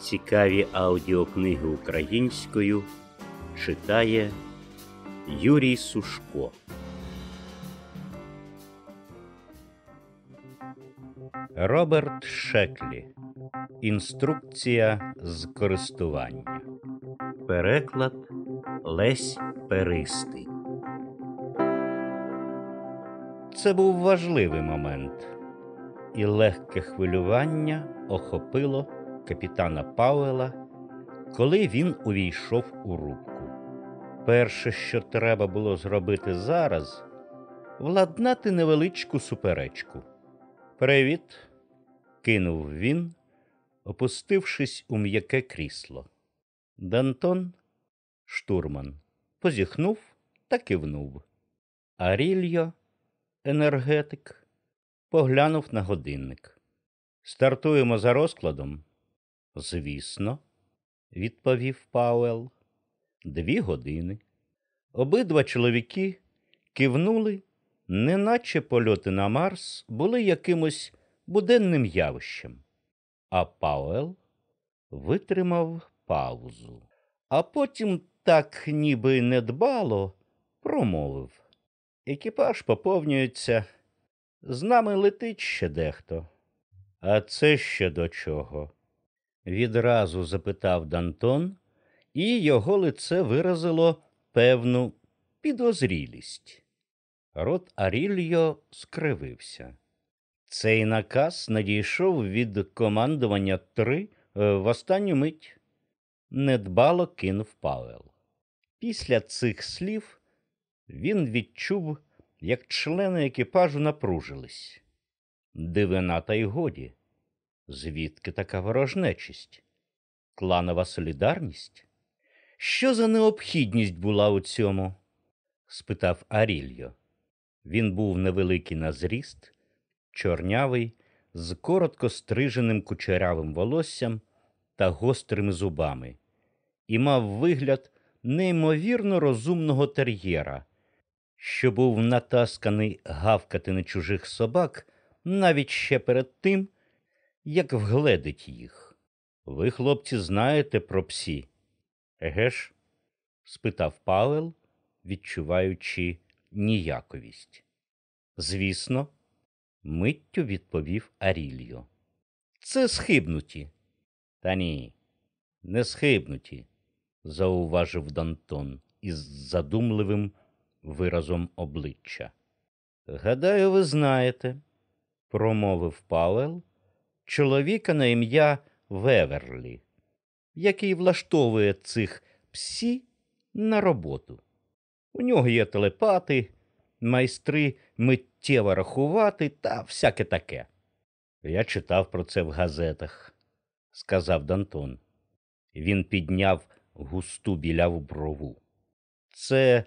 Цікаві аудіокниги українською читає Юрій Сушко. Роберт Шеклі. Інструкція з користування. Переклад Лесь Перистий. Це був важливий момент, і легке хвилювання охопило капітана Пауела, коли він увійшов у рубку. Перше, що треба було зробити зараз, владнати невеличку суперечку. Привіт, кинув він, опустившись у м'яке крісло. Дантон, штурман, позіхнув та кивнув. Арільо, енергетик, поглянув на годинник. Стартуємо за розкладом. Звісно, відповів Пауел. Дві години. Обидва чоловіки кивнули, неначе польоти на Марс були якимось буденним явищем. А Пауел витримав паузу, а потім, так ніби недбало, промовив. Екіпаж поповнюється, з нами летить ще дехто. А це ще до чого? Відразу запитав Дантон, і його лице виразило певну підозрілість. Рот Арільо скривився. Цей наказ надійшов від командування три е, в останню мить. Недбало кинув Павел. Після цих слів він відчув, як члени екіпажу напружились. Дивина та й годі. Звідки така ворожнечість? Кланова солідарність? Що за необхідність була у цьому? спитав Арільо. Він був невеликий на зріст, чорнявий, з коротко стриженим кучерявим волоссям та гострими зубами, і мав вигляд неймовірно розумного тер'єра, що був натасканий гавкати на чужих собак навіть ще перед тим, як вгледить їх. Ви, хлопці, знаєте про псі? Еге ж? спитав Павел, відчуваючи ніяковість. Звісно, миттю відповів Арільо. Це схибнуті. Та ні, не схибнуті, зауважив Дантон із задумливим виразом обличчя. Гадаю, ви знаєте, промовив Павел, чоловіка на ім'я Веверлі, який влаштовує цих псі на роботу. У нього є телепати, майстри миттєво рахувати та всяке таке. Я читав про це в газетах, сказав Дантон. Він підняв густу біляву брову. Це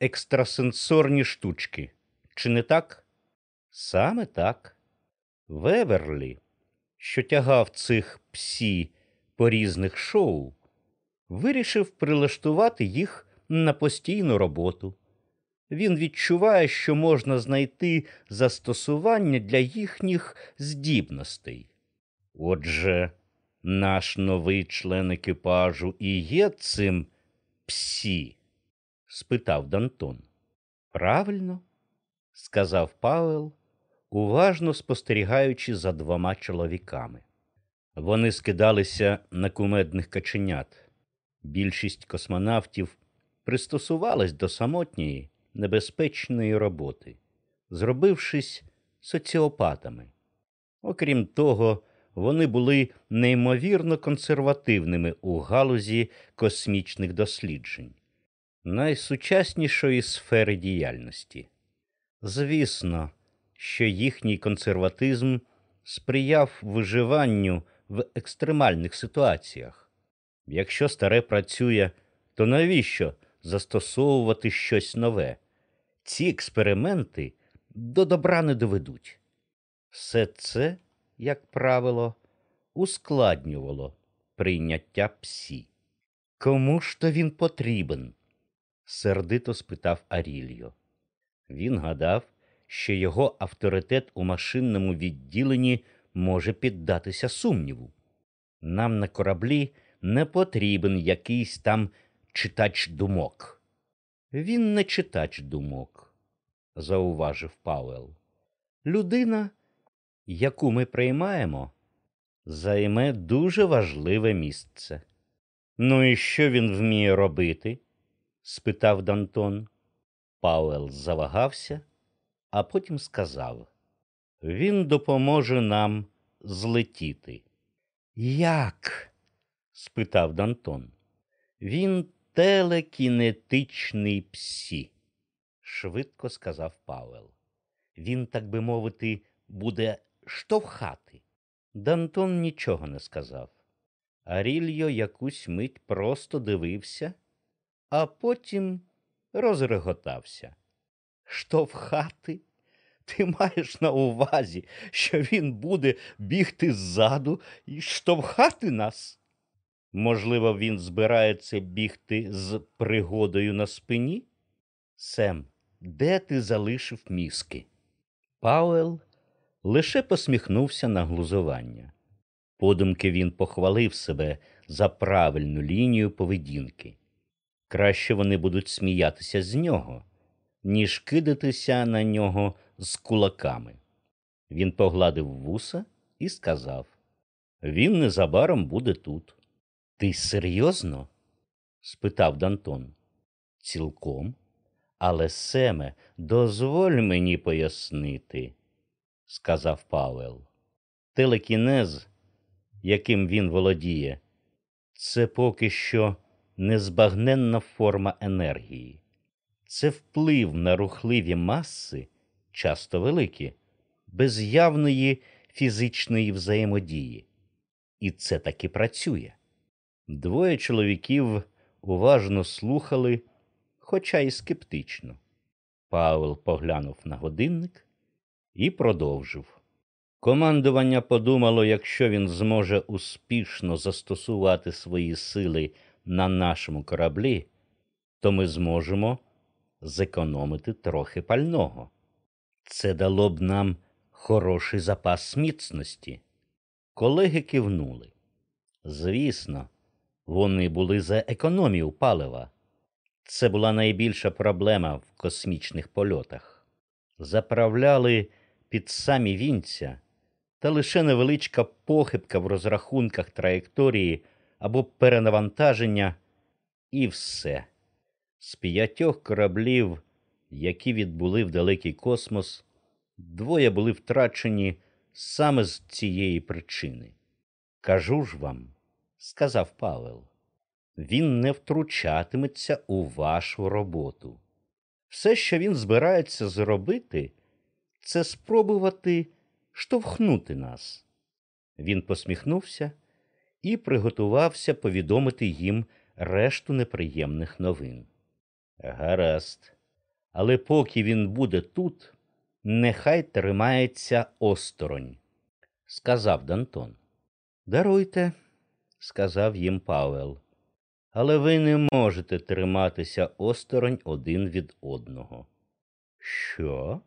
екстрасенсорні штучки, чи не так? Саме так. Веверлі, що тягав цих псі по різних шоу, вирішив прилаштувати їх на постійну роботу. Він відчуває, що можна знайти застосування для їхніх здібностей. Отже, наш новий член екіпажу і є цим псі? спитав Дантон. Правильно, сказав Павел, уважно спостерігаючи за двома чоловіками. Вони скидалися на кумедних каченят. Більшість космонавтів пристосувалась до самотньої, небезпечної роботи, зробившись соціопатами. Окрім того, вони були неймовірно консервативними у галузі космічних досліджень, найсучаснішої сфери діяльності. Звісно, що їхній консерватизм сприяв виживанню в екстремальних ситуаціях. Якщо старе працює, то навіщо застосовувати щось нове? Ці експерименти до добра не доведуть. Все це, як правило, ускладнювало прийняття псі. Кому ж то він потрібен? сердито спитав Арільо. Він гадав, що його авторитет у машинному відділенні може піддатися сумніву. Нам на кораблі не потрібен якийсь там читач думок. Він не читач думок, зауважив Пауел. Людина, яку ми приймаємо, займе дуже важливе місце. Ну і що він вміє робити? спитав Дантон. Пауел завагався, а потім сказав Він допоможе нам злетіти. Як? спитав Дантон. Він телекінетичний псі, швидко сказав Пауел. Він, так би мовити, буде штовхати. Дантон нічого не сказав. Арільо якусь мить просто дивився, а потім розреготався. Штовхати? Ти маєш на увазі, що він буде бігти ззаду і штовхати нас? Можливо, він збирається бігти з пригодою на спині? Сем, де ти залишив мізки? Пауел лише посміхнувся на глузування. Подумки він похвалив себе за правильну лінію поведінки. Краще вони будуть сміятися з нього, ніж кидатися на нього з кулаками. Він погладив вуса і сказав Він незабаром буде тут. Ти серйозно? спитав Дантон. Цілком. Але Семе, дозволь мені пояснити, сказав Павел. Телекінез, яким він володіє, це поки що незбагненна форма енергії. Це вплив на рухливі маси, часто великі, без явної фізичної взаємодії. І це таки працює. Двоє чоловіків уважно слухали, хоча й скептично. Павел поглянув на годинник і продовжив. Командування подумало, якщо він зможе успішно застосувати свої сили на нашому кораблі, то ми зможемо зекономити трохи пального. Це дало б нам хороший запас міцності. Колеги кивнули. Звісно, вони були за економію палива. Це була найбільша проблема в космічних польотах. Заправляли під самі вінця, та лише невеличка похибка в розрахунках траєкторії або перенавантаження, і все. З п'ятьох кораблів, які відбули в далекий космос, двоє були втрачені саме з цієї причини. Кажу ж вам, сказав Павел, він не втручатиметься у вашу роботу. Все, що він збирається зробити, це спробувати штовхнути нас. Він посміхнувся і приготувався повідомити їм решту неприємних новин. Гаразд, але поки він буде тут, нехай тримається осторонь, сказав Дантон. Даруйте, сказав їм Павел, але ви не можете триматися осторонь один від одного. Що?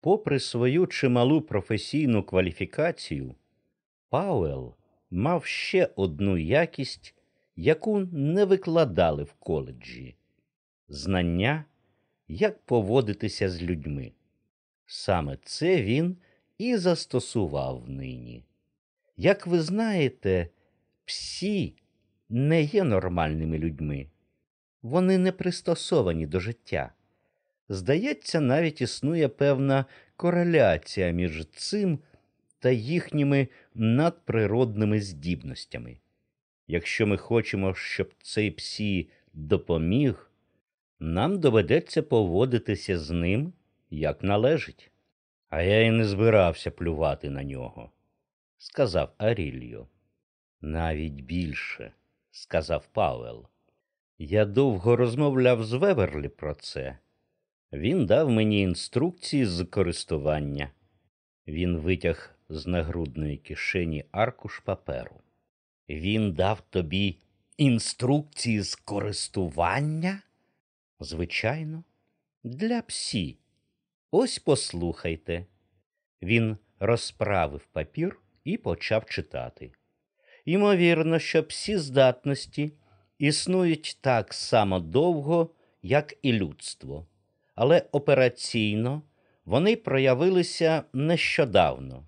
Попри свою чималу професійну кваліфікацію, Пауел мав ще одну якість, яку не викладали в коледжі знання, як поводитися з людьми. Саме це він і застосував нині. Як ви знаєте, псі не є нормальними людьми, вони не пристосовані до життя. Здається, навіть існує певна кореляція між цим та їхніми надприродними здібностями. Якщо ми хочемо, щоб цей псі допоміг, нам доведеться поводитися з ним як належить. А я й не збирався плювати на нього, сказав Арільо. Навіть більше, сказав Павел. Я довго розмовляв з Веверлі про це. Він дав мені інструкції з користування. Він витяг з нагрудної кишені аркуш паперу. Він дав тобі інструкції з користування? Звичайно, для псі. Ось послухайте. Він розправив папір і почав читати. Ймовірно, що всі здатності існують так само довго, як і людство, але операційно вони проявилися нещодавно.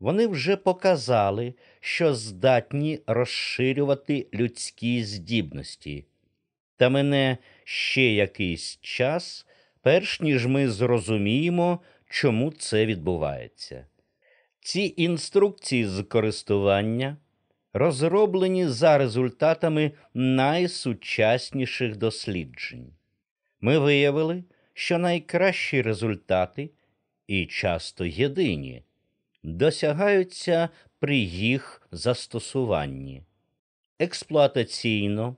Вони вже показали, що здатні розширювати людські здібності. Та мене ще якийсь час, перш ніж ми зрозуміємо, чому це відбувається. Ці інструкції з користування розроблені за результатами найсучасніших досліджень. Ми виявили, що найкращі результати і часто єдині досягаються при їх застосуванні. Експлуатаційно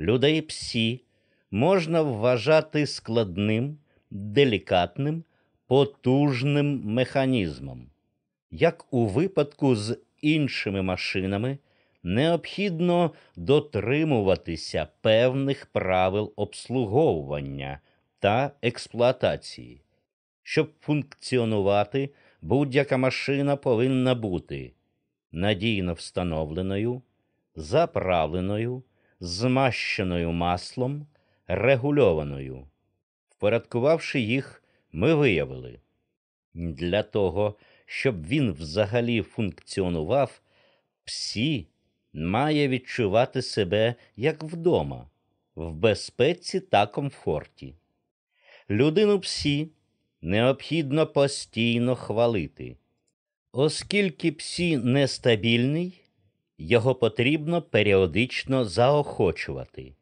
людей псі можна вважати складним, делікатним, потужним механізмом. Як у випадку з іншими машинами, необхідно дотримуватися певних правил обслуговування та експлуатації. Щоб функціонувати, будь-яка машина повинна бути надійно встановленою, заправленою, змащеною маслом, регульованою. Впорядкувавши їх, ми виявили, для того, щоб він взагалі функціонував, псі має відчувати себе як вдома, в безпеці та комфорті. Людину псі необхідно постійно хвалити. Оскільки псі нестабільний, його потрібно періодично заохочувати.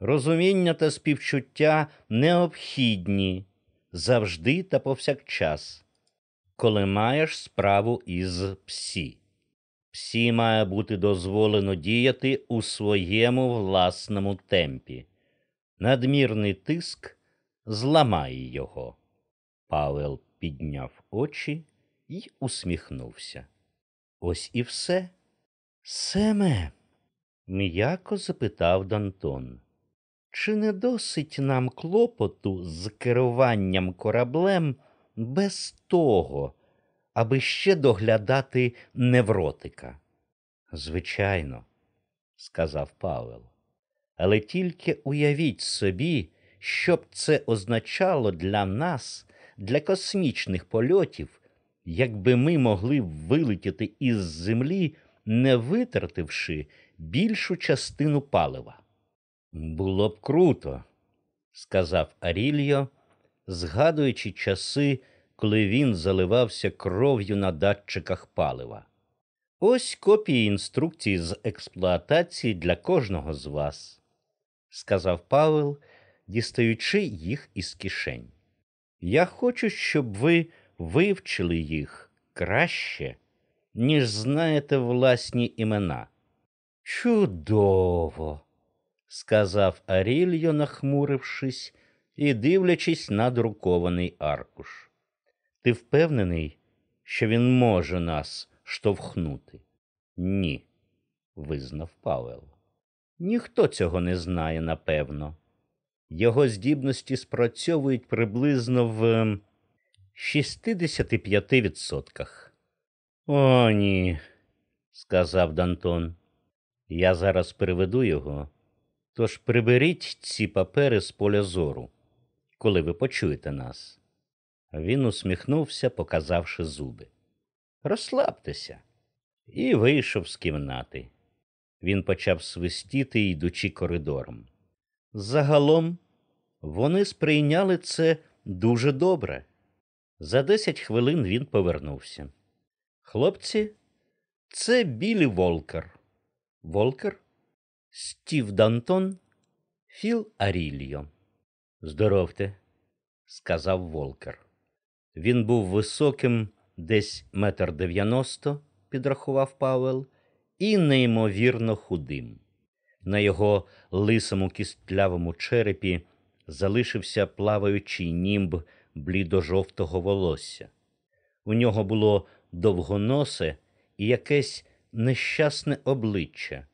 Розуміння та співчуття необхідні завжди та повсякчас, коли маєш справу із псі. Псі має бути дозволено діяти у своєму власному темпі. Надмірний тиск зламає його. Павел підняв очі і усміхнувся. Ось і все. Семе, м'яко запитав Дантон. Чи не досить нам клопоту з керуванням кораблем без того, аби ще доглядати невротика? Звичайно, сказав Павел. Але тільки уявіть собі, що б це означало для нас, для космічних польотів, якби ми могли вилетіти із землі, не витративши більшу частину палива. Було б круто, сказав Арільо, згадуючи часи, коли він заливався кров'ю на датчиках палива. Ось копії інструкцій з експлуатації для кожного з вас, сказав Павел, дістаючи їх із кишень. Я хочу, щоб ви вивчили їх краще, ніж знаєте власні імена. Чудово, сказав Арільо, нахмурившись і дивлячись на друкований аркуш. Ти впевнений, що він може нас штовхнути? Ні, визнав Павел. Ніхто цього не знає, напевно. Його здібності спрацьовують приблизно в 65%. О, ні, сказав Дантон. Я зараз приведу його. Тож приберіть ці папери з поля зору, коли ви почуєте нас. Він усміхнувся, показавши зуби. Розслабтеся, і вийшов з кімнати. Він почав свистіти, йдучи коридором. Загалом вони сприйняли це дуже добре. За десять хвилин він повернувся. Хлопці, це Білі Волкер. Волкер, Стів Дантон, Філ Арільо. Здоровте, сказав Волкер. Він був високим, десь метр дев'яносто, підрахував Павел, і неймовірно худим. На його лисому кістлявому черепі залишився плаваючий німб блідо-жовтого волосся. У нього було довгоносе і якесь нещасне обличчя,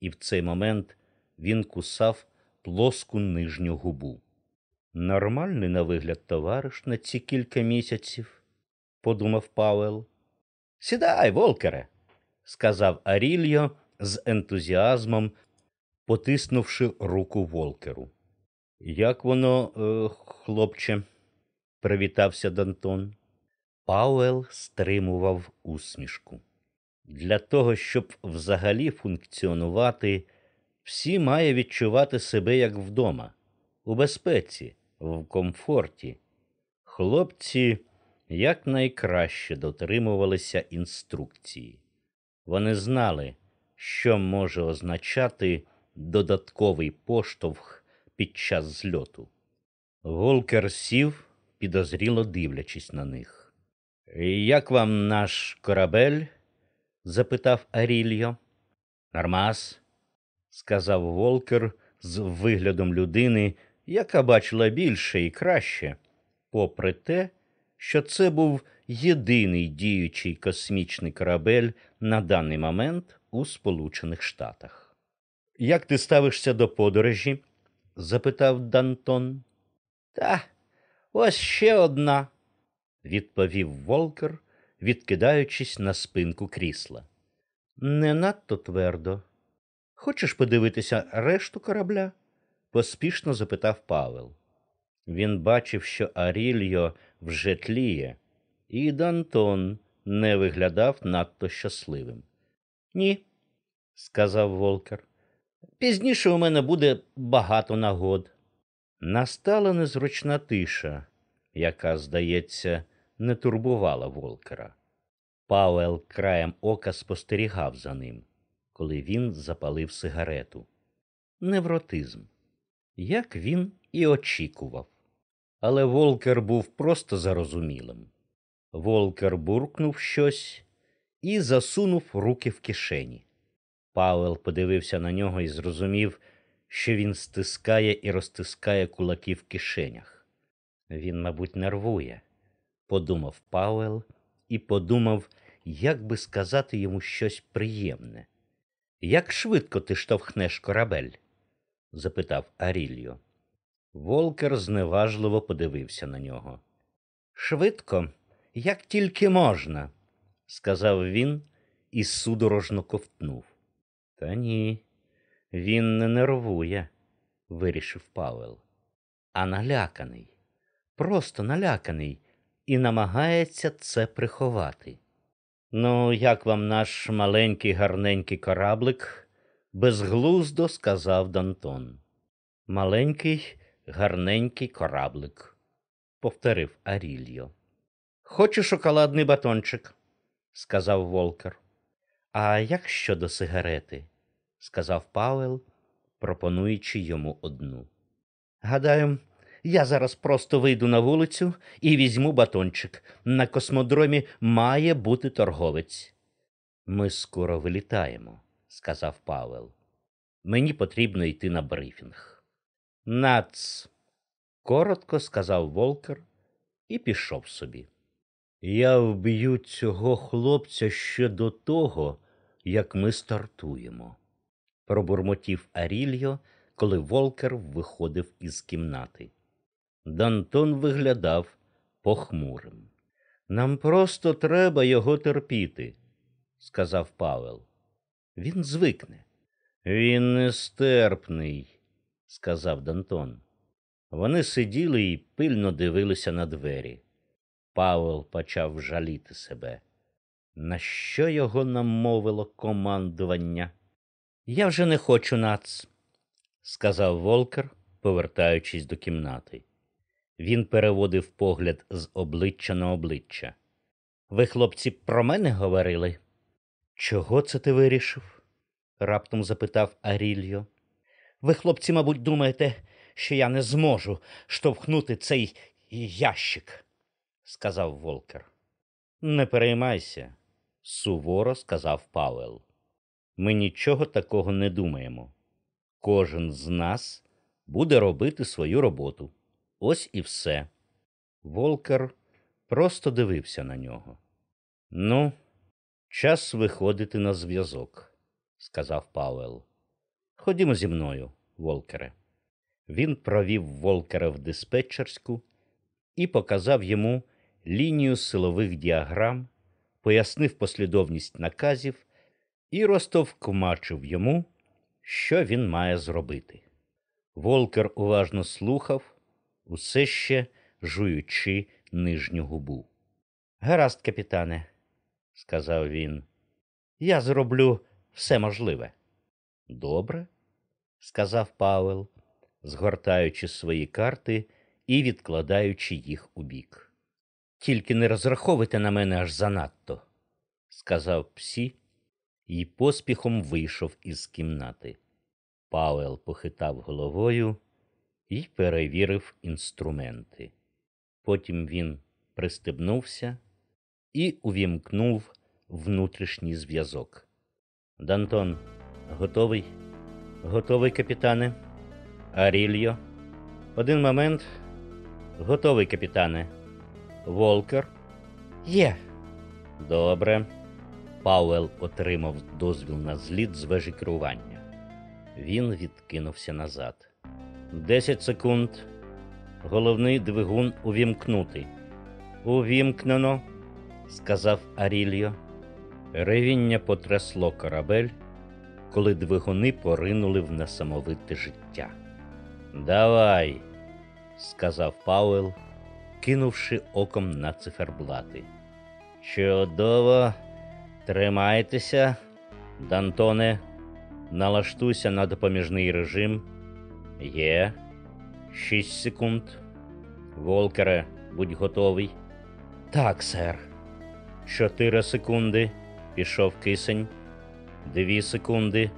і в цей момент він кусав плоску нижню губу. Нормальний на вигляд товариш на ці кілька місяців, подумав Павел. Сідай, волкере, сказав Арільо з ентузіазмом, потиснувши руку Волкеру. Як воно, е, хлопче? привітався Дантон. Пауел стримував усмішку. Для того, щоб взагалі функціонувати, всі має відчувати себе як вдома, у безпеці, в комфорті. Хлопці якнайкраще дотримувалися інструкції. Вони знали, що може означати додатковий поштовх під час зльоту. Волкер сів, підозріло дивлячись на них. Як вам наш корабель? запитав Арільо. Нормас, сказав Волкер з виглядом людини, яка бачила більше і краще, попри те, що це був єдиний діючий космічний корабель на даний момент у Сполучених Штатах. Як ти ставишся до подорожі? запитав Дантон. Та ось ще одна, відповів Волкер, відкидаючись на спинку крісла. Не надто твердо. Хочеш подивитися решту корабля? поспішно запитав Павел. Він бачив, що Арільо вже тліє, і Дантон не виглядав надто щасливим. Ні, сказав Волкер. Пізніше у мене буде багато нагод. Настала незручна тиша, яка, здається, не турбувала Волкера. Пауел краєм ока спостерігав за ним, коли він запалив сигарету. Невротизм, як він і очікував. Але Волкер був просто зарозумілим. Волкер буркнув щось і засунув руки в кишені. Пауел подивився на нього і зрозумів, що він стискає і розтискає кулаки в кишенях. Він, мабуть, нервує, подумав Пауел і подумав, як би сказати йому щось приємне. Як швидко ти штовхнеш корабель? запитав Арільо. Волкер зневажливо подивився на нього. Швидко, як тільки можна, сказав він і судорожно ковтнув. Та ні, він не нервує, вирішив Павел, а наляканий, просто наляканий і намагається це приховати. Ну, як вам наш маленький гарненький кораблик? безглуздо сказав Дантон. Маленький гарненький кораблик, повторив Арільо. Хочу шоколадний батончик, сказав Волкер. А як щодо сигарети? сказав Пауел, пропонуючи йому одну. Гадаю, я зараз просто вийду на вулицю і візьму батончик. На космодромі має бути торговець. Ми скоро вилітаємо, сказав Павел. Мені потрібно йти на брифінг. Нац, коротко сказав Волкер і пішов собі. Я вб'ю цього хлопця ще до того, як ми стартуємо, пробурмотів Арільо, коли Волкер виходив із кімнати. Дантон виглядав похмурим. Нам просто треба його терпіти, сказав Павел. Він звикне. Він нестерпний, сказав Дантон. Вони сиділи і пильно дивилися на двері. Павел почав жаліти себе. На що його намовило командування? Я вже не хочу нац, сказав Волкер, повертаючись до кімнати. Він переводив погляд з обличчя на обличчя. Ви, хлопці, про мене говорили? Чого це ти вирішив? раптом запитав Арільо. Ви, хлопці, мабуть, думаєте, що я не зможу штовхнути цей ящик, сказав Волкер. Не переймайся, суворо сказав Павел. Ми нічого такого не думаємо. Кожен з нас буде робити свою роботу. Ось і все. Волкер просто дивився на нього. Ну, час виходити на зв'язок, сказав Павел. Ходімо зі мною, Волкере. Він провів Волкера в диспетчерську і показав йому лінію силових діаграм, пояснив послідовність наказів і розтовкмачив йому, що він має зробити. Волкер уважно слухав, усе ще жуючи нижню губу. Гаразд, капітане, сказав він, я зроблю все можливе. Добре, сказав Пауел, згортаючи свої карти і відкладаючи їх у бік. Тільки не розраховуйте на мене аж занадто, сказав псі і поспіхом вийшов із кімнати. Пауел похитав головою і перевірив інструменти. Потім він пристебнувся і увімкнув внутрішній зв'язок. Дантон, готовий? Готовий, капітане. Арільо. Один момент. Готовий, капітане. Волкер. Є. Добре. Пауел отримав дозвіл на зліт з вежі керування. Він відкинувся назад. Десять секунд. Головний двигун увімкнути. Увімкнено, сказав Арільо. Ревіння потрясло корабель, коли двигуни поринули в несамовите життя. Давай, сказав Пауел, кинувши оком на циферблати. Чудово, тримайтеся, Дантоне, налаштуйся на допоміжний режим. Є. Шість секунд. Волкере, будь готовий. Так, сер. Чотири секунди. Пішов кисень. Дві секунди.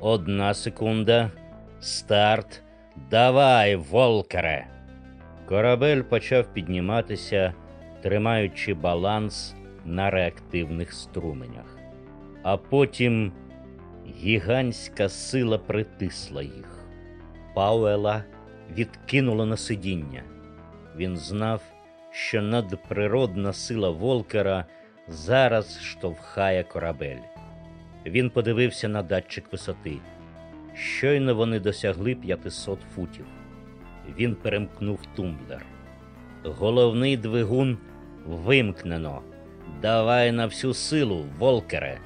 Одна секунда. Старт. Давай, Волкере. Корабель почав підніматися, тримаючи баланс на реактивних струменях. А потім гігантська сила притисла їх. Пауела відкинуло на сидіння. Він знав, що надприродна сила Волкера зараз штовхає корабель. Він подивився на датчик висоти. Щойно вони досягли 500 футів. Він перемкнув тумблер. Головний двигун вимкнено. Давай на всю силу, Волкере.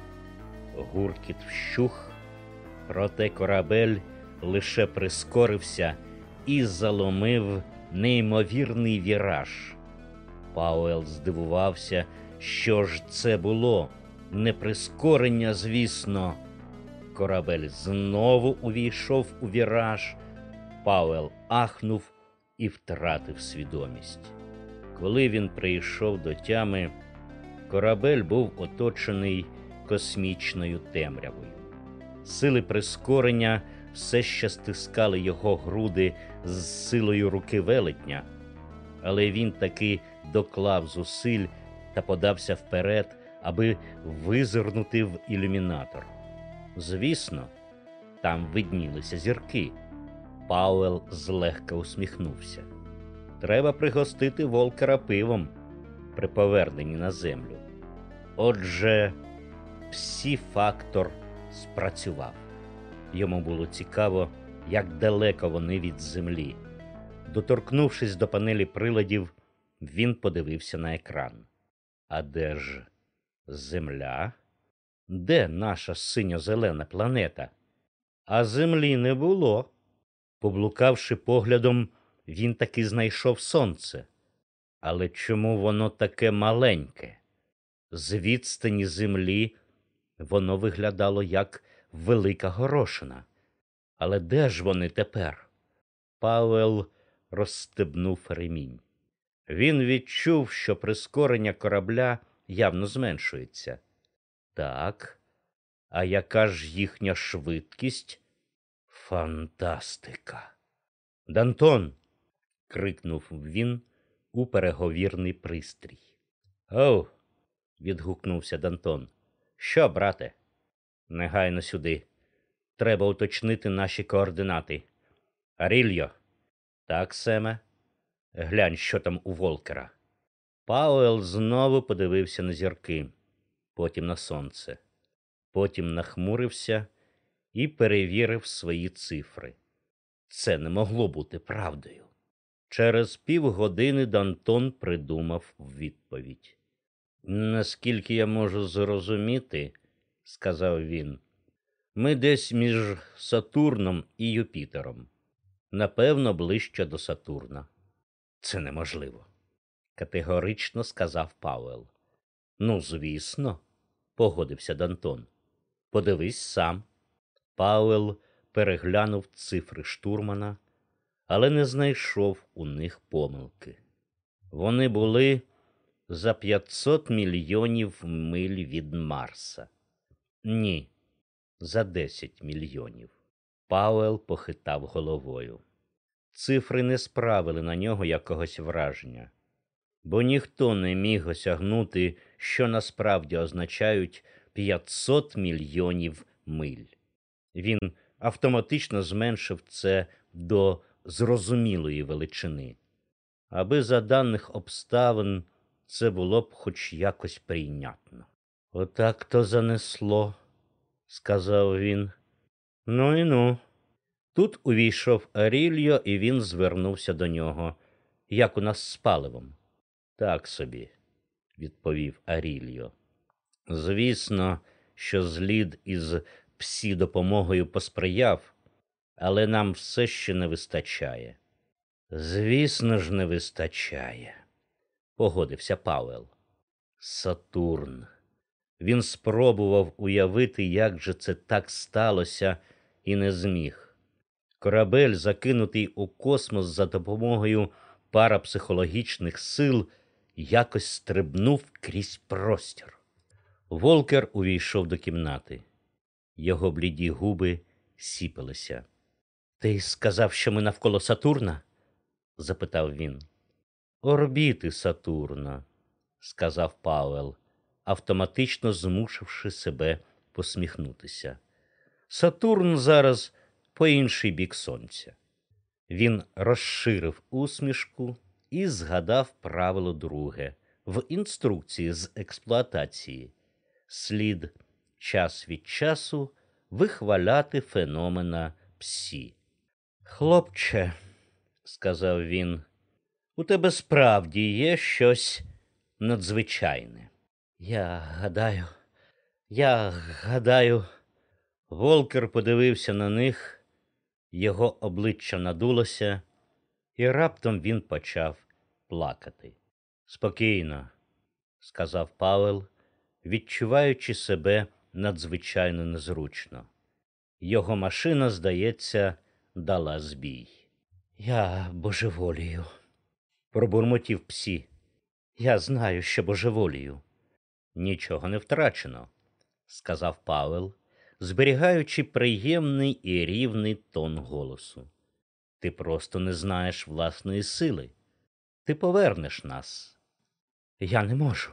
Гуркіт вщух, проте корабель лише прискорився і заломив неймовірний віраж. Пауел здивувався, що ж це було. Не прискорення, звісно. Корабель знову увійшов у віраж. Пауел ахнув і втратив свідомість. Коли він прийшов до тями, корабель був оточений космічною темрявою. Сили прискорення все ще стискали його груди з силою руки велетня, але він таки доклав зусиль та подався вперед, аби визирнути в ілюмінатор. Звісно, там виднілися зірки. Пауел злегка усміхнувся. Треба пригостити волкера пивом при поверненні на землю. Отже, псі-фактор спрацював. Йому було цікаво, як далеко вони від землі. Доторкнувшись до панелі приладів, він подивився на екран. А де ж земля? Де наша синьо-зелена планета? А землі не було. Поблукавши поглядом, він таки знайшов сонце. Але чому воно таке маленьке? З відстані землі воно виглядало як велика горошина. Але де ж вони тепер? Павел розстебнув ремінь. Він відчув, що прискорення корабля явно зменшується. Так, а яка ж їхня швидкість? Фантастика. Дантон. крикнув він у переговірний пристрій. Оу. відгукнувся Дантон. Що, брате? Негайно сюди. Треба уточнити наші координати. Арільо. Так, Семе. Глянь, що там у Волкера. Пауел знову подивився на зірки, потім на сонце, потім нахмурився і перевірив свої цифри. Це не могло бути правдою. Через півгодини Дантон придумав відповідь. Наскільки я можу зрозуміти, сказав він. Ми десь між Сатурном і Юпітером. Напевно, ближче до Сатурна. Це неможливо, категорично сказав Пауел. Ну, звісно, погодився Дантон. Подивись сам. Пауел переглянув цифри штурмана, але не знайшов у них помилки. Вони були за 500 мільйонів миль від Марса. Ні, за 10 мільйонів. Пауел похитав головою. Цифри не справили на нього якогось враження, бо ніхто не міг осягнути, що насправді означають 500 мільйонів миль. Він автоматично зменшив це до зрозумілої величини, аби за даних обставин це було б хоч якось прийнятно. Отак то занесло, сказав він. Ну і ну. Тут увійшов Арільо, і він звернувся до нього. Як у нас з паливом? Так собі, відповів Арільо. Звісно, що злід із псі допомогою посприяв, але нам все ще не вистачає. Звісно ж, не вистачає, погодився Пауел. Сатурн. Він спробував уявити, як же це так сталося, і не зміг. Корабель, закинутий у космос за допомогою парапсихологічних сил, якось стрибнув крізь простір. Волкер увійшов до кімнати. Його бліді губи сіпалися. Ти сказав, що ми навколо Сатурна? запитав він. Орбіти Сатурна, сказав Пауел, автоматично змушивши себе посміхнутися. Сатурн зараз по інший бік сонця. Він розширив усмішку і згадав правило друге в інструкції з експлуатації. Слід час від часу вихваляти феномена псі. Хлопче, сказав він, у тебе справді є щось надзвичайне. Я гадаю, я гадаю. Волкер подивився на них, його обличчя надулося, і раптом він почав плакати. Спокійно, сказав Павел, відчуваючи себе надзвичайно незручно. Його машина, здається, дала збій. Я божеволію, пробурмотів псі. Я знаю, що божеволію. Нічого не втрачено, сказав Павел, зберігаючи приємний і рівний тон голосу. Ти просто не знаєш власної сили. Ти повернеш нас. Я не можу,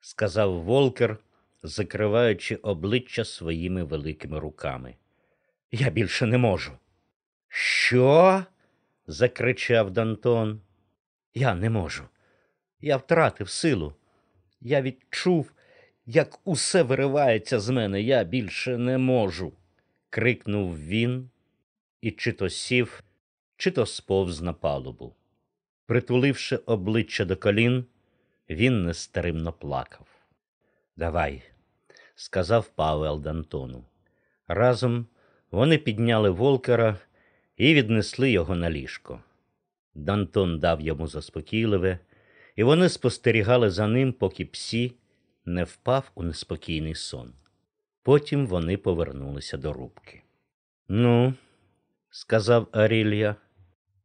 сказав Волкер, закриваючи обличчя своїми великими руками. Я більше не можу. Що? закричав Дантон. Я не можу. Я втратив силу. Я відчув, як усе виривається з мене. Я більше не можу. крикнув він і чи то сів, чи то сповз на палубу. Притуливши обличчя до колін, він нестримно плакав. Давай, сказав Павел Дантону. Разом вони підняли волкера і віднесли його на ліжко. Дантон дав йому заспокійливе, і вони спостерігали за ним, поки псі не впав у неспокійний сон. Потім вони повернулися до рубки. Ну, сказав Арілія,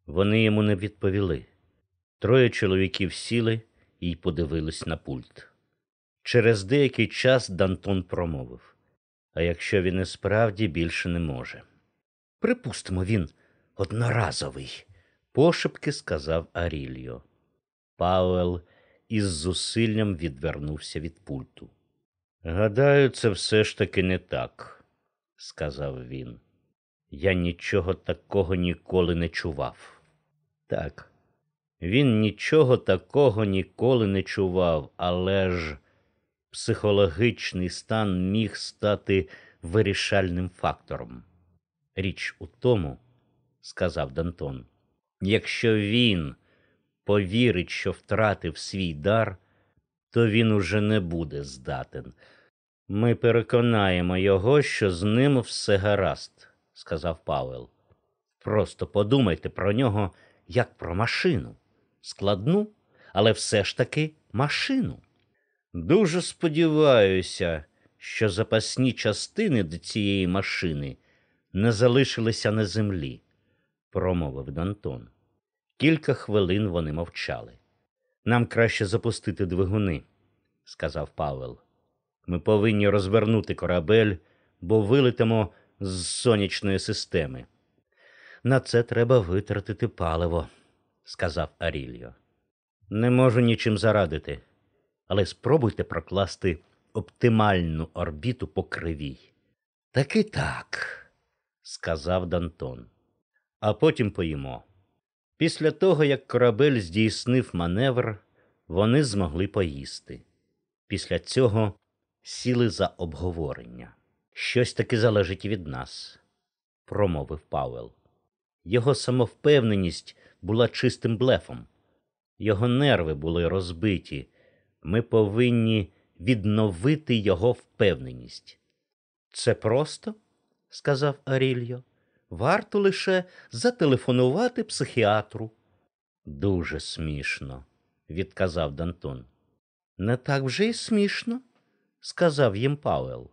вони йому не відповіли. Троє чоловіків сіли і подивились на пульт. Через деякий час Дантон промовив а якщо він і справді більше не може. Припустимо, він одноразовий, пошепки сказав Арільо. Пауел із зусиллям відвернувся від пульту. Гадаю, це все ж таки не так, сказав він. Я нічого такого ніколи не чував. Так, він нічого такого ніколи не чував, але ж психологічний стан міг стати вирішальним фактором. Річ у тому, сказав Дантон, якщо він повірить, що втратив свій дар, то він уже не буде здатен. Ми переконаємо його, що з ним все гаразд, сказав Павел. Просто подумайте про нього як про машину. Складну, але все ж таки машину. Дуже сподіваюся, що запасні частини до цієї машини не залишилися на землі, промовив Дантон. Кілька хвилин вони мовчали. Нам краще запустити двигуни, сказав Павел. Ми повинні розвернути корабель, бо вилетимо з сонячної системи. На це треба витратити паливо, сказав Арільо. Не можу нічим зарадити, але спробуйте прокласти оптимальну орбіту по кривій. Таки так, сказав Дантон. А потім поїмо. Після того, як корабель здійснив маневр, вони змогли поїсти. Після цього сіли за обговорення. Щось таки залежить від нас, промовив Пауел. Його самовпевненість була чистим блефом. Його нерви були розбиті. Ми повинні відновити його впевненість. Це просто, сказав Арільо. Варто лише зателефонувати психіатру. Дуже смішно, відказав Дантон. Не так вже й смішно, сказав їм Пауел.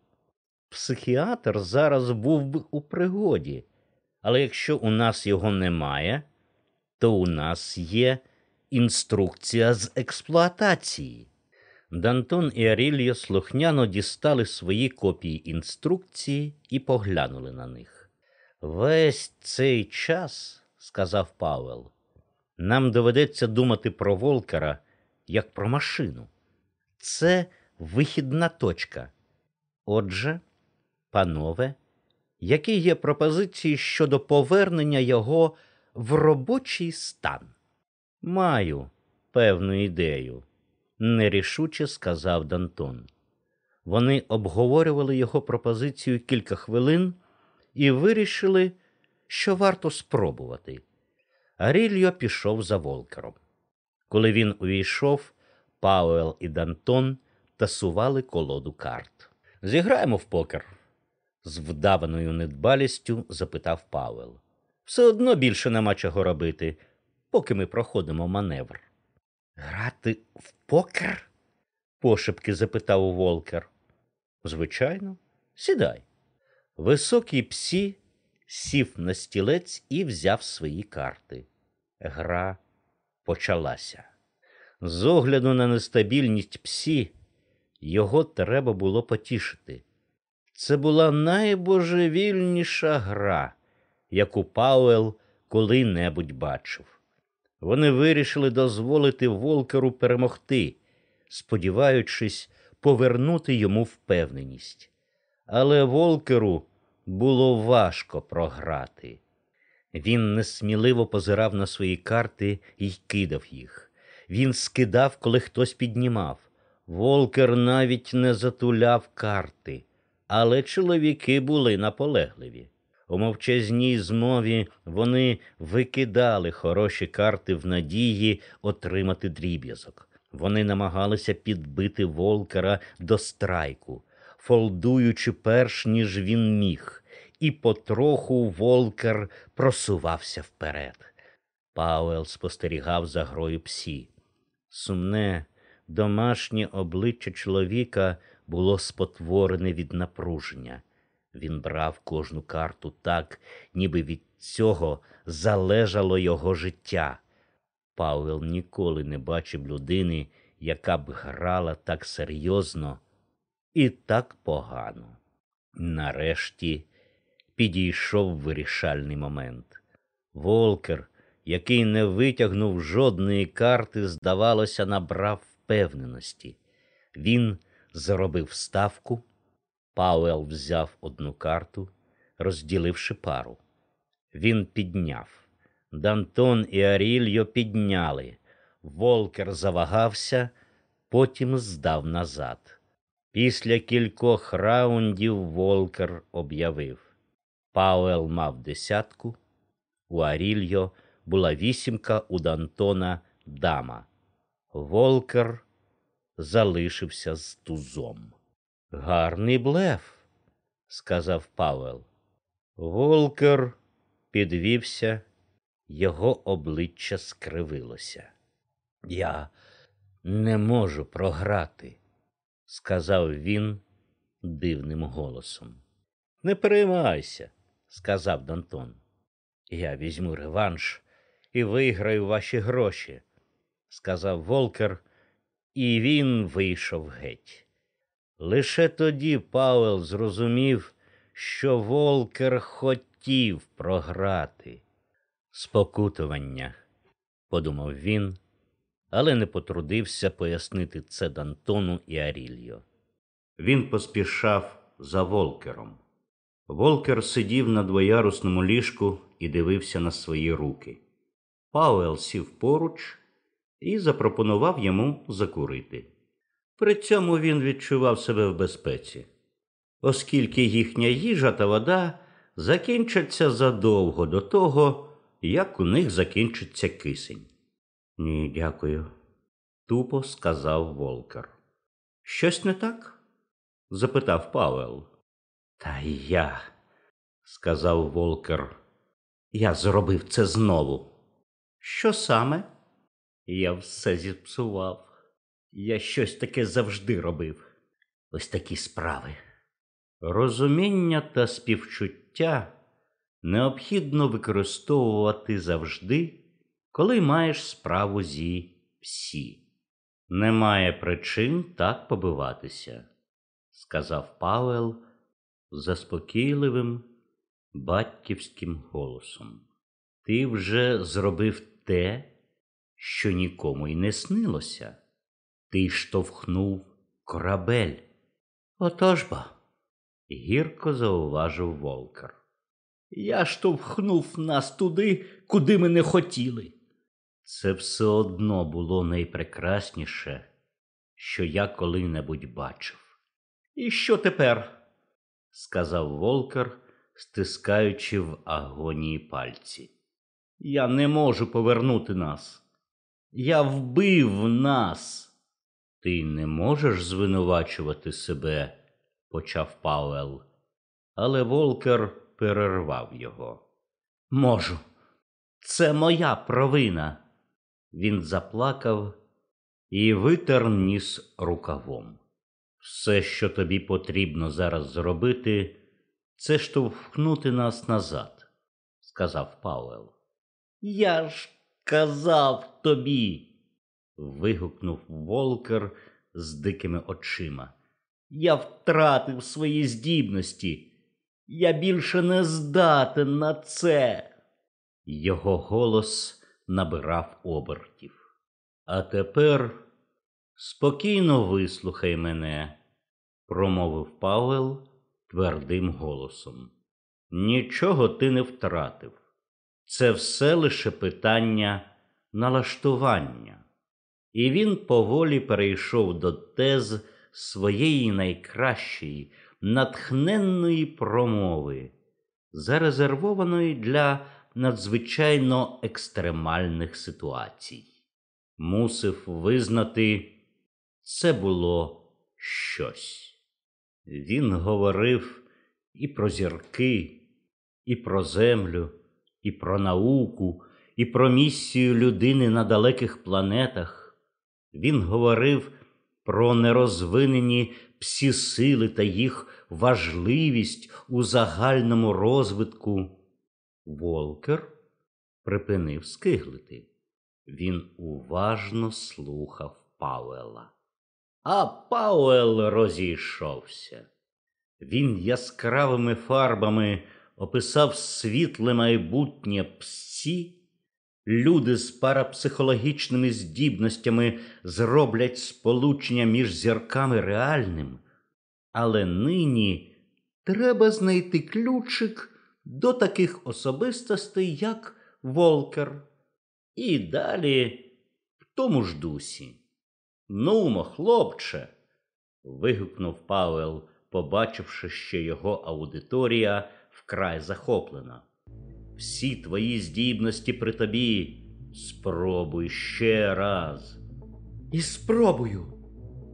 Психіатр зараз був би у пригоді, але якщо у нас його немає, то у нас є інструкція з експлуатації. Дантон і Арільо слухняно дістали свої копії інструкції і поглянули на них. Весь цей час, сказав Павел, нам доведеться думати про Волкера як про машину. Це вихідна точка. Отже, панове, які є пропозиції щодо повернення його в робочий стан? Маю певну ідею, нерішуче сказав Дантон. Вони обговорювали його пропозицію кілька хвилин і вирішили, що варто спробувати. Арільо пішов за Волкером. Коли він увійшов, Пауел і Дантон тасували колоду карт. Зіграємо в покер? з вдаваною недбалістю запитав Пауел. Все одно більше нема чого робити, поки ми проходимо маневр. Грати в покер? пошепки запитав Волкер. Звичайно, сідай. Високий псі сів на стілець і взяв свої карти. Гра почалася. З огляду на нестабільність псі, його треба було потішити. Це була найбожевільніша гра, яку Пауел коли-небудь бачив. Вони вирішили дозволити Волкеру перемогти, сподіваючись повернути йому впевненість. Але Волкеру було важко програти. Він несміливо позирав на свої карти і кидав їх. Він скидав, коли хтось піднімав. Волкер навіть не затуляв карти, але чоловіки були наполегливі. У мовчазній змові вони викидали хороші карти в надії отримати дріб'язок. Вони намагалися підбити Волкера до страйку, фолдуючи перш ніж він міг, і потроху Волкер просувався вперед. Пауел спостерігав за грою псі. Сумне, домашнє обличчя чоловіка було спотворене від напруження. Він брав кожну карту так, ніби від цього залежало його життя. Пауел ніколи не бачив людини, яка б грала так серйозно і так погано. Нарешті підійшов вирішальний момент. Волкер, який не витягнув жодної карти, здавалося, набрав впевненості. Він заробив ставку. Пауел взяв одну карту, розділивши пару. Він підняв. Дантон і Арільо підняли. Волкер завагався, потім здав назад. Після кількох раундів Волкер об'явив. Пауел мав десятку, у Арільо була вісімка у Дантона дама. Волкер залишився з тузом. Гарний блеф, сказав Павел. Волкер підвівся, його обличчя скривилося. Я не можу програти, сказав він дивним голосом. Не переймайся, сказав Дантон. Я візьму реванш і виграю ваші гроші, сказав Волкер, і він вийшов геть. Лише тоді Пауел зрозумів, що Волкер хотів програти. Спокутування, подумав він, але не потрудився пояснити це Дантону і Арільо. Він поспішав за Волкером. Волкер сидів на двоярусному ліжку і дивився на свої руки. Пауел сів поруч і запропонував йому закурити. При цьому він відчував себе в безпеці, оскільки їхня їжа та вода закінчаться задовго до того, як у них закінчиться кисень. Ні, дякую, тупо сказав Волкер. Щось не так? запитав Павел. Та я, сказав Волкер, я зробив це знову. Що саме? Я все зіпсував. Я щось таке завжди робив. Ось такі справи. Розуміння та співчуття необхідно використовувати завжди, коли маєш справу зі всі. Немає причин так побиватися, сказав Павел заспокійливим батьківським голосом. Ти вже зробив те, що нікому й не снилося. Ти штовхнув корабель. Отож бо, гірко зауважив Волкер. Я штовхнув нас туди, куди ми не хотіли. Це все одно було найпрекрасніше, що я коли-небудь бачив. І що тепер? Сказав Волкер, стискаючи в агонії пальці. Я не можу повернути нас. Я вбив нас. Ти не можеш звинувачувати себе, почав Пауел, але Волкер перервав його. Можу, це моя провина. Він заплакав і витер ніс рукавом. Все, що тобі потрібно зараз зробити, це штовхнути нас назад, сказав Пауел. Я ж казав тобі. вигукнув Волкер з дикими очима. Я втратив свої здібності. Я більше не здатен на це. Його голос набирав обертів. А тепер спокійно вислухай мене, промовив Павел твердим голосом. Нічого ти не втратив. Це все лише питання налаштування. І він поволі перейшов до тез своєї найкращої, натхненної промови, зарезервованої для надзвичайно екстремальних ситуацій. Мусив визнати, це було щось. Він говорив і про зірки, і про землю, і про науку, і про місію людини на далеких планетах. Він говорив про нерозвинені псі-сили та їх важливість у загальному розвитку. Волкер припинив скиглити. Він уважно слухав Пауела. А Пауел розійшовся. Він яскравими фарбами описав світле майбутнє псі. Люди з парапсихологічними здібностями зроблять сполучення між зірками реальним, але нині треба знайти ключик до таких особистостей, як Волкер. І далі в тому ж дусі. Нумо, хлопче. вигукнув Павел, побачивши, що його аудиторія вкрай захоплена. Всі твої здібності при тобі. Спробуй ще раз. І спробую.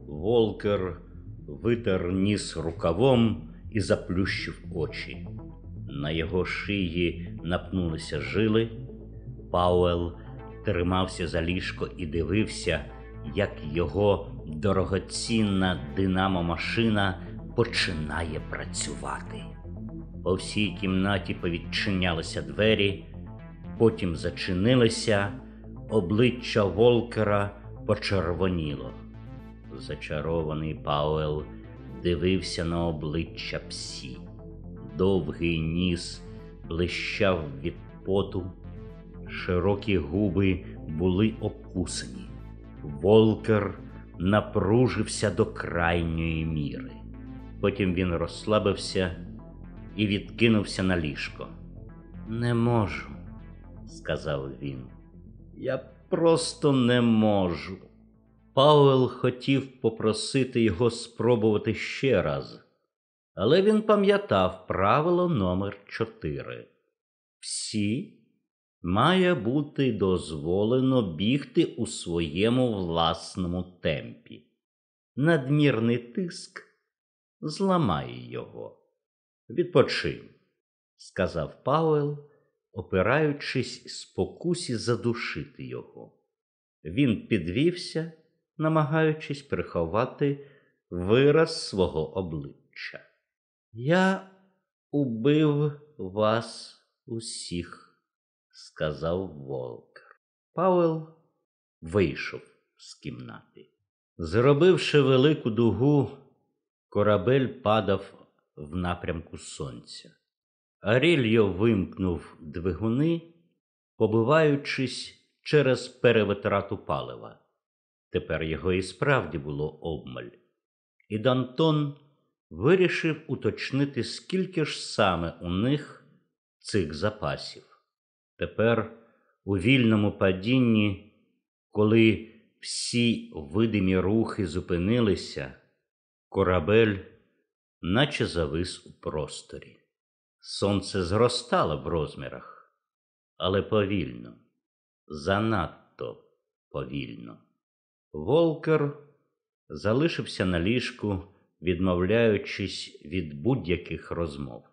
Волкер витер ніс рукавом і заплющив очі. На його шиї напнулися жили. Пауел тримався за ліжко і дивився, як його дорогоцінна динамо-машина починає працювати. По всій кімнаті повідчинялися двері, потім зачинилися, обличчя Волкера почервоніло. Зачарований Пауел дивився на обличчя псі. Довгий ніс блищав від поту, широкі губи були обкусані. Волкер напружився до крайньої міри. Потім він розслабився і відкинувся на ліжко. Не можу, сказав він. Я просто не можу. Пауел хотів попросити його спробувати ще раз, але він пам'ятав правило номер 4 Всі має бути дозволено бігти у своєму власному темпі. Надмірний тиск зламає його. Відпочинь, сказав Пауел, опираючись спокусі задушити його. Він підвівся, намагаючись приховати вираз свого обличчя. Я убив вас усіх, сказав Волкер. Пауел вийшов з кімнати. Зробивши велику дугу, корабель падав в напрямку сонця. Арільо вимкнув двигуни, побиваючись через перевитрату палива. Тепер його і справді було обмаль. І Дантон вирішив уточнити, скільки ж саме у них цих запасів. Тепер у вільному падінні, коли всі видимі рухи зупинилися, корабель наче завис у просторі. Сонце зростало в розмірах, але повільно, занадто повільно. Волкер залишився на ліжку, відмовляючись від будь-яких розмов.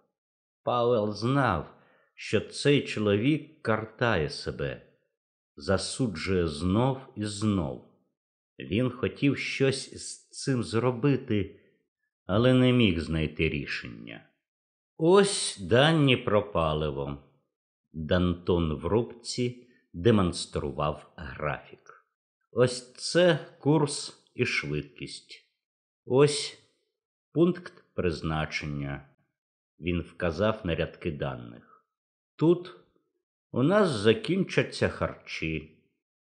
Пауел знав, що цей чоловік картає себе, засуджує знов і знов. Він хотів щось з цим зробити, але не міг знайти рішення. Ось дані про паливо. Дантон в рубці демонстрував графік. Ось це курс і швидкість. Ось пункт призначення. Він вказав на рядки даних. Тут у нас закінчаться харчі.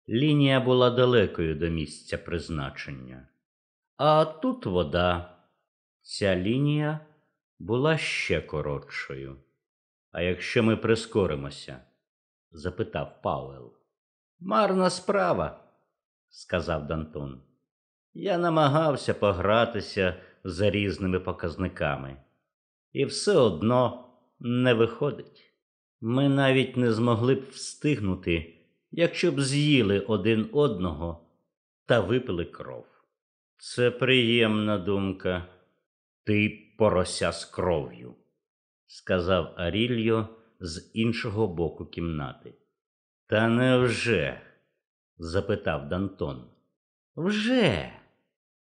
Лінія була далекою до місця призначення. А тут вода. Ця лінія була ще коротшою. А якщо ми прискоримося? запитав Пауел. Марна справа, сказав Дантон. Я намагався погратися за різними показниками, і все одно не виходить. Ми навіть не змогли б встигнути, якщо б з'їли один одного та випили кров. Це приємна думка. Ти порося з кров'ю, сказав Арільо з іншого боку кімнати. Та невже? запитав Дантон. Вже.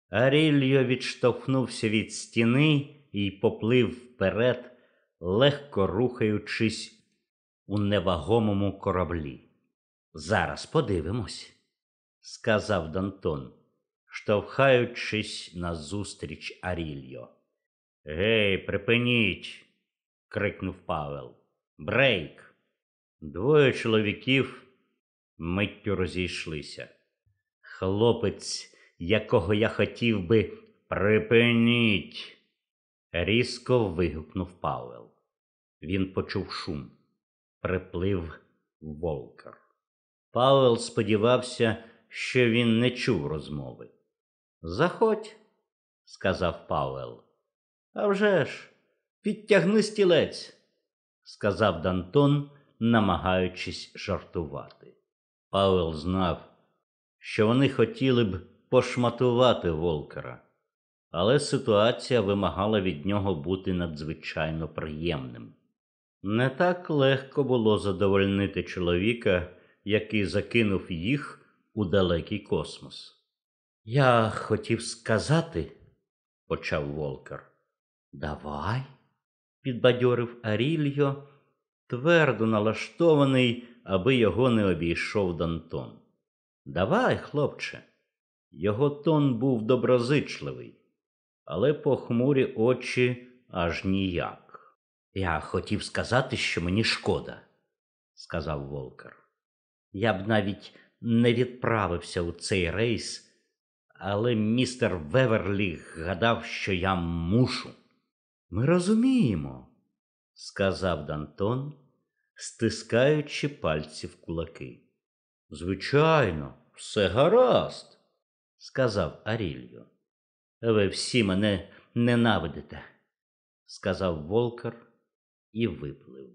Арільо відштовхнувся від стіни і поплив вперед, легко рухаючись у невагомому кораблі. Зараз подивимось, сказав Дантон, штовхаючись назустріч Арільо. Гей, припиніть. крикнув Пауел. Брейк. Двоє чоловіків миттю розійшлися. Хлопець, якого я хотів би припиніть, різко вигукнув Пауел. Він почув шум. Приплив Волкер. Пауел сподівався, що він не чув розмови. Заходь, сказав Пауел. Авжеж, підтягни стілець, сказав Дантон, намагаючись жартувати. Пауел знав, що вони хотіли б пошматувати Волкера, але ситуація вимагала від нього бути надзвичайно приємним. Не так легко було задовольнити чоловіка, який закинув їх у далекий космос. Я хотів сказати, почав Волкер. Давай, підбадьорив Арільо, твердо налаштований, аби його не обійшов Дантон. Давай, хлопче. Його тон був доброзичливий, але похмурі очі аж ніяк. Я хотів сказати, що мені шкода, сказав Волкер. Я б навіть не відправився у цей рейс, але містер Веверлі гадав, що я мушу. Ми розуміємо, сказав Дантон, стискаючи пальці в кулаки. Звичайно, все гаразд, сказав Арільо. Ви всі мене ненавидите, сказав Волкер і виплив.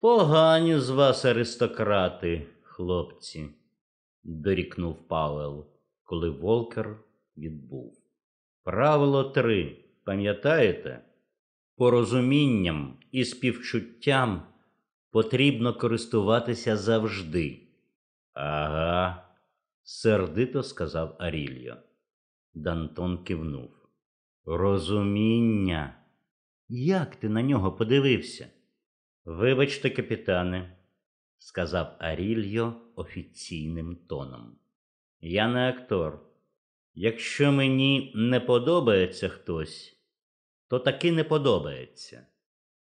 Погані з вас аристократи, хлопці, дорікнув Пауел, коли Волкер відбув. Правило три, пам'ятаєте? Порозумінням і співчуттям потрібно користуватися завжди. Ага, сердито сказав Арільо. Дантон кивнув. Розуміння. Як ти на нього подивився? Вибачте, капітане, сказав Арільо офіційним тоном. Я не актор. Якщо мені не подобається хтось, то таки не подобається.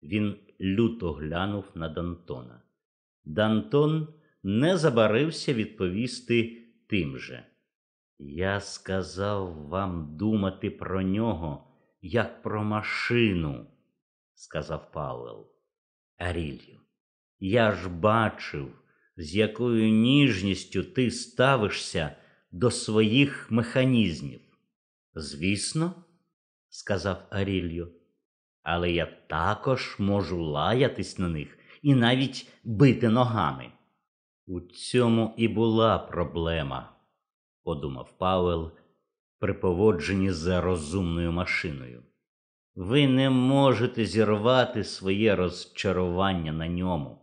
Він люто глянув на Дантона. Дантон не забарився відповісти тим же. Я сказав вам думати про нього, як про машину, сказав Пауел. Арілью, я ж бачив, з якою ніжністю ти ставишся до своїх механізмів. Звісно, сказав Арілью, але я також можу лаятись на них і навіть бити ногами. У цьому і була проблема, подумав Пауел при поводженні за розумною машиною. Ви не можете зірвати своє розчарування на ньому.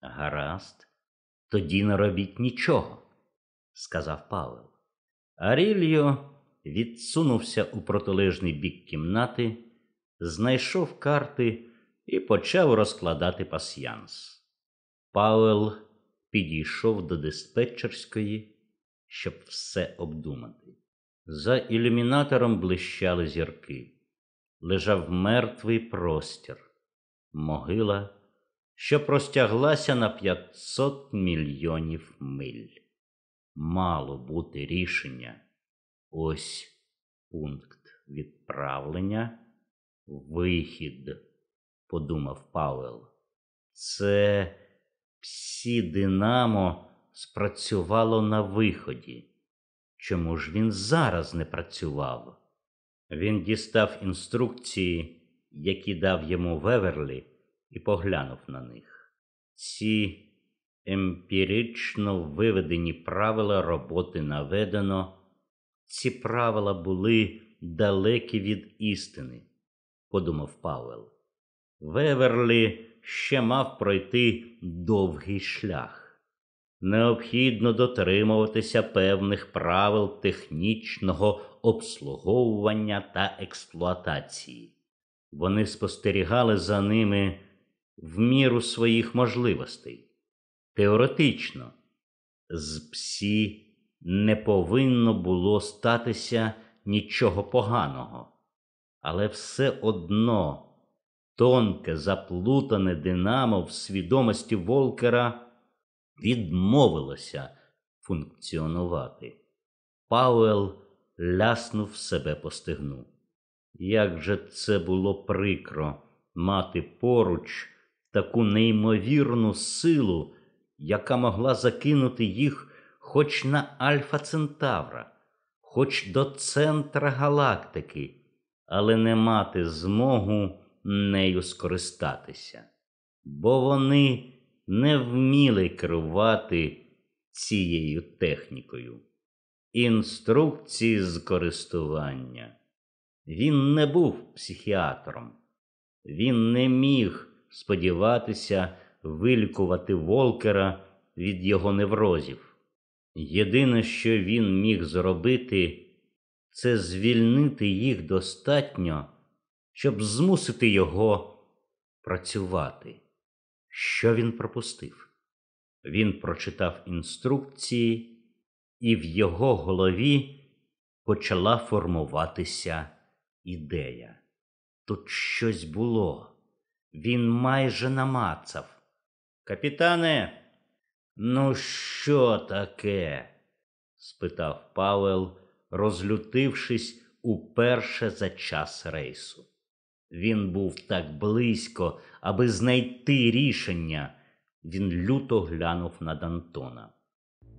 Гаразд, тоді не робіть нічого, сказав Павел. Арільо відсунувся у протилежний бік кімнати, знайшов карти і почав розкладати пасьянс. Пауел підійшов до диспетчерської, щоб все обдумати. За ілюмінатором блищали зірки лежав мертвий простір, могила, що простяглася на 500 мільйонів миль. Мало бути рішення. Ось пункт відправлення, вихід, подумав Пауел. Це псі Динамо спрацювало на виході. Чому ж він зараз не працював? Він дістав інструкції, які дав йому Веверлі, і поглянув на них. Ці емпірично виведені правила роботи наведено, ці правила були далекі від істини, подумав Павел. Веверлі ще мав пройти довгий шлях. Необхідно дотримуватися певних правил технічного обслуговування та експлуатації. Вони спостерігали за ними в міру своїх можливостей. Теоретично, з псі не повинно було статися нічого поганого, але все одно тонке заплутане динамо в свідомості Волкера відмовилося функціонувати. Пауел ляснув себе по стегну. Як же це було прикро мати поруч таку неймовірну силу, яка могла закинути їх хоч на Альфа Центавра, хоч до центра галактики, але не мати змогу нею скористатися, бо вони не вміли керувати цією технікою. Інструкції з користування. Він не був психіатром. Він не міг сподіватися вилікувати Волкера від його неврозів. Єдине, що він міг зробити, це звільнити їх достатньо, щоб змусити його працювати. Що він пропустив? Він прочитав інструкції, і в його голові почала формуватися ідея. Тут щось було. Він майже намацав. Капітане, ну що таке? спитав Пауел, розлютившись уперше за час рейсу. Він був так близько, аби знайти рішення. Він люто глянув на Дантона.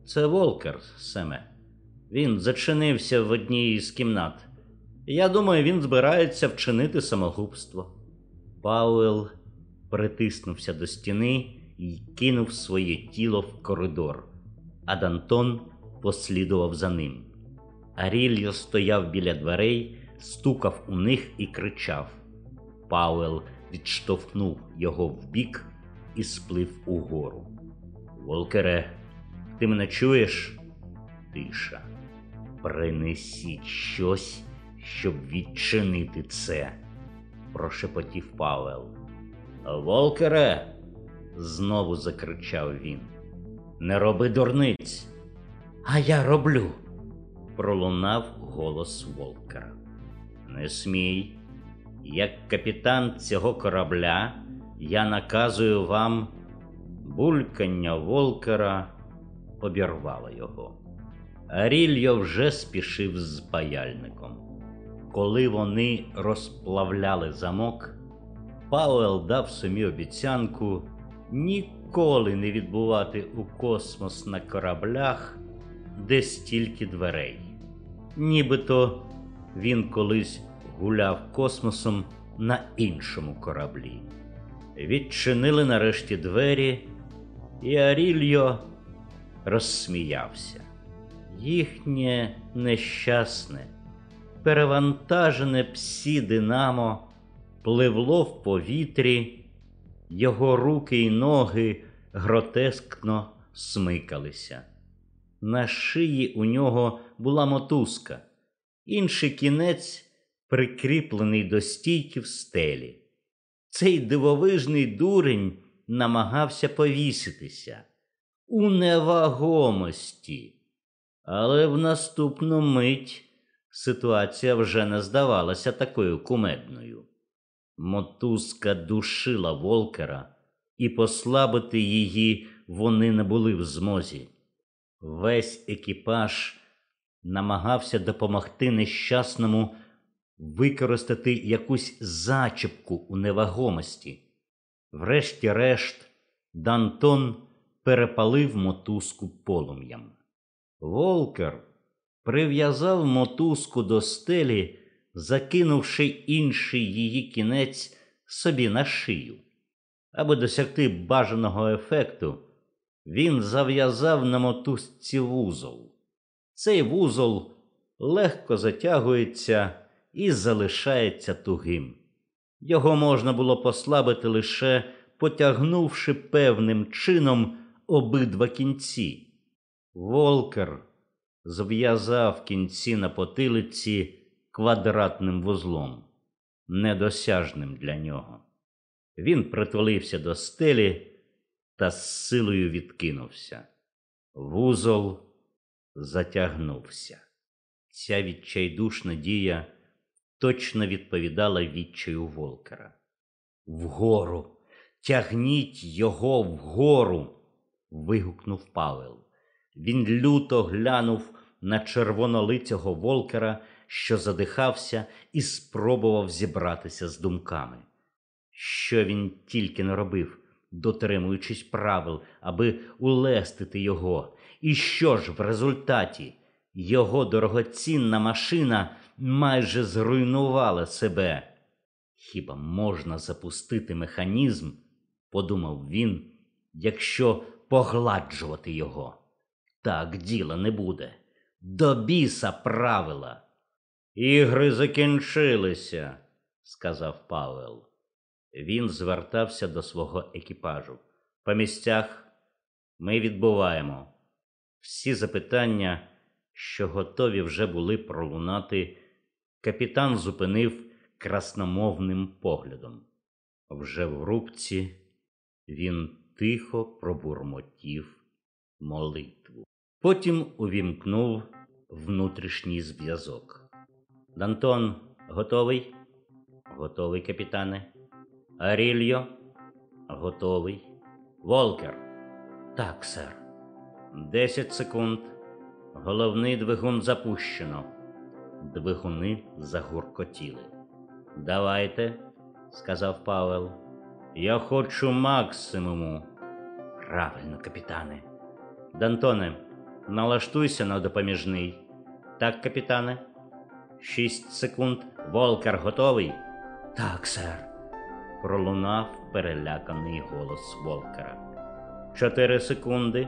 Це Волкер, Семе. Він зачинився в одній із кімнат. Я думаю, він збирається вчинити самогубство. Пауел притиснувся до стіни і кинув своє тіло в коридор, а Дантон послідував за ним. Арільо стояв біля дверей, стукав у них і кричав. Пауел відштовхнув його вбік і сплив угору. Волкере, ти мене чуєш? Тиша. Принесіть щось, щоб відчинити це, прошепотів Пауел. Волкере, знову закричав він. Не роби дурниць. А я роблю, пролунав голос Волкера. Не смій. Як капітан цього корабля, я наказую вам булькання Волкера обірвало його. Арільо вже спішив з паяльником. Коли вони розплавляли замок, Пауел дав собі обіцянку ніколи не відбувати у космос на кораблях, де стільки дверей. Нібито він колись гуляв космосом на іншому кораблі. Відчинили нарешті двері, і Арільо розсміявся. Їхнє нещасне, перевантажене псі Динамо пливло в повітрі, його руки й ноги гротескно смикалися. На шиї у нього була мотузка, інший кінець прикріплений до стійки в стелі. Цей дивовижний дурень намагався повіситися у невагомості. Але в наступну мить ситуація вже не здавалася такою кумедною. Мотузка душила Волкера, і послабити її вони не були в змозі. Весь екіпаж намагався допомогти нещасному використати якусь зачіпку у невагомості. Врешті-решт, Дантон перепалив мотузку полум'ям. Волкер прив'язав мотузку до стелі, закинувши інший її кінець собі на шию. Аби досягти бажаного ефекту, він зав'язав на мотузці вузол. Цей вузол легко затягується і залишається тугим. Його можна було послабити лише потягнувши певним чином обидва кінці. Волкер зв'язав кінці на потилиці квадратним вузлом, недосяжним для нього. Він притулився до стелі та з силою відкинувся. Вузол затягнувся. Ця відчайдушна дія точно відповідала відчаю Волкера. Вгору, тягніть його вгору. вигукнув Павел. Він люто глянув на червонолицього Волкера, що задихався, і спробував зібратися з думками. Що він тільки не робив, дотримуючись правил, аби улестити його. І що ж в результаті його дорогоцінна машина майже зруйнувала себе? Хіба можна запустити механізм, подумав він, якщо погладжувати його? Так діла не буде. До біса правила. Ігри закінчилися, сказав Павел. Він звертався до свого екіпажу. По місцях ми відбуваємо. Всі запитання, що готові вже були пролунати, капітан зупинив красномовним поглядом. Вже в рубці він тихо пробурмотів молитву. Потім увімкнув внутрішній зв'язок. Дантон готовий? Готовий, капітане. Арільо? Готовий. Волкер. Так, сер. Десять секунд. Головний двигун запущено. Двигуни загуркотіли. Давайте, сказав Павел. Я хочу максимуму. Правильно, капітане. Дантоне, налаштуйся на допоміжний. Так, капітане. Шість секунд. Волкер готовий? Так, сер. Пролунав переляканий голос Волкера. Чотири секунди,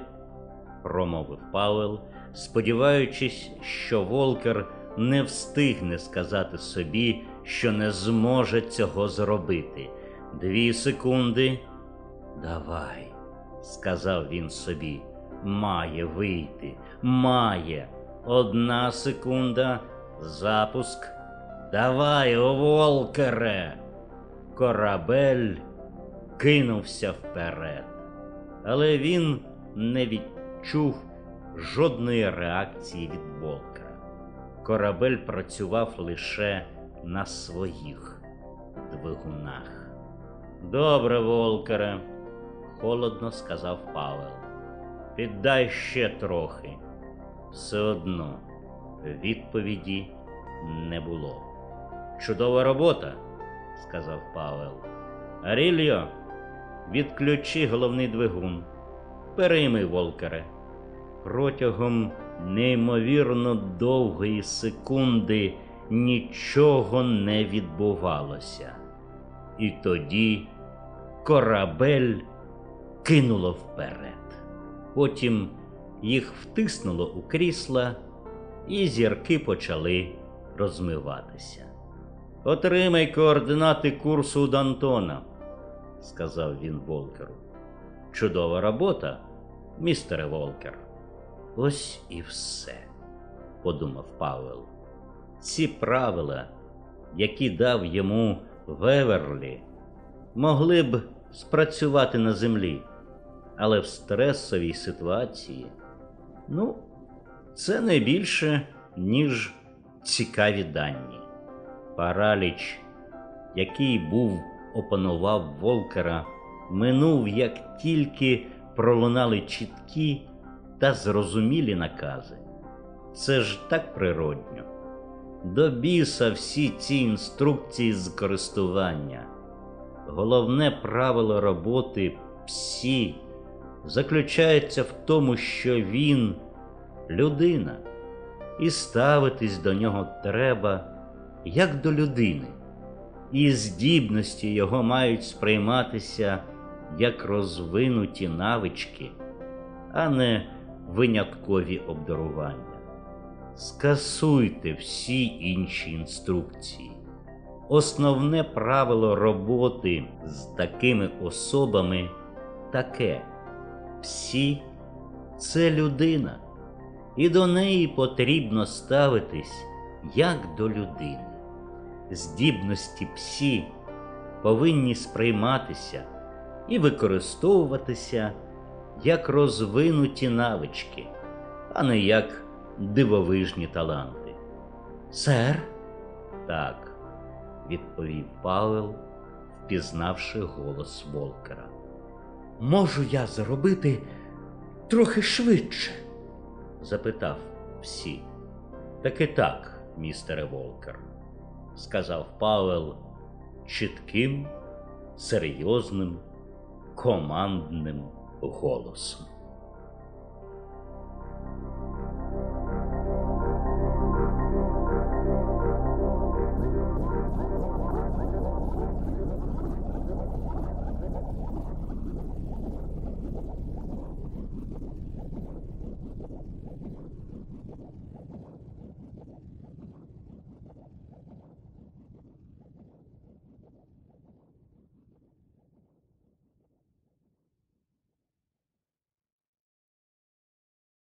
промовив Павел, сподіваючись, що Волкер не встигне сказати собі, що не зможе цього зробити. Дві секунди. Давай, сказав він собі. Має вийти, має. Одна секунда. Запуск. Давай, Волкере. Корабель кинувся вперед, але він не відчув жодної реакції від Волкера. Корабель працював лише на своїх двигунах. Добре, Волкере, холодно сказав Павел. Піддай ще трохи. Все одно відповіді не було. Чудова робота, сказав Павел. Арільо, відключи головний двигун. Перейми, Волкере. Протягом неймовірно довгої секунди нічого не відбувалося. І тоді корабель кинуло вперед. Потім їх втиснуло у крісла, і зірки почали розмиватися. Отримай координати курсу Дантона, сказав він Волкеру. Чудова робота, містере Волкер. Ось і все, подумав Павел. Ці правила, які дав йому Веверлі, могли б спрацювати на землі, але в стресовій ситуації, ну, це не більше, ніж цікаві дані. Параліч, який був опанував Волкера, минув, як тільки пролунали чіткі та зрозумілі накази. Це ж так природньо. До біса всі ці інструкції з користування. Головне правило роботи псі заключається в тому, що він людина, і ставитись до нього треба як до людини, і здібності його мають сприйматися як розвинуті навички, а не виняткові обдарування. Скасуйте всі інші інструкції. Основне правило роботи з такими особами таке: всі це людина, і до неї потрібно ставитись як до людини. Здібності псі повинні сприйматися і використовуватися як розвинуті навички, а не як дивовижні таланти. Сер? Так, відповів Павел, впізнавши голос Волкера. Можу я зробити трохи швидше? запитав всі. Таки так, містере Волкер, сказав Павел чітким, серйозним, командним голосом.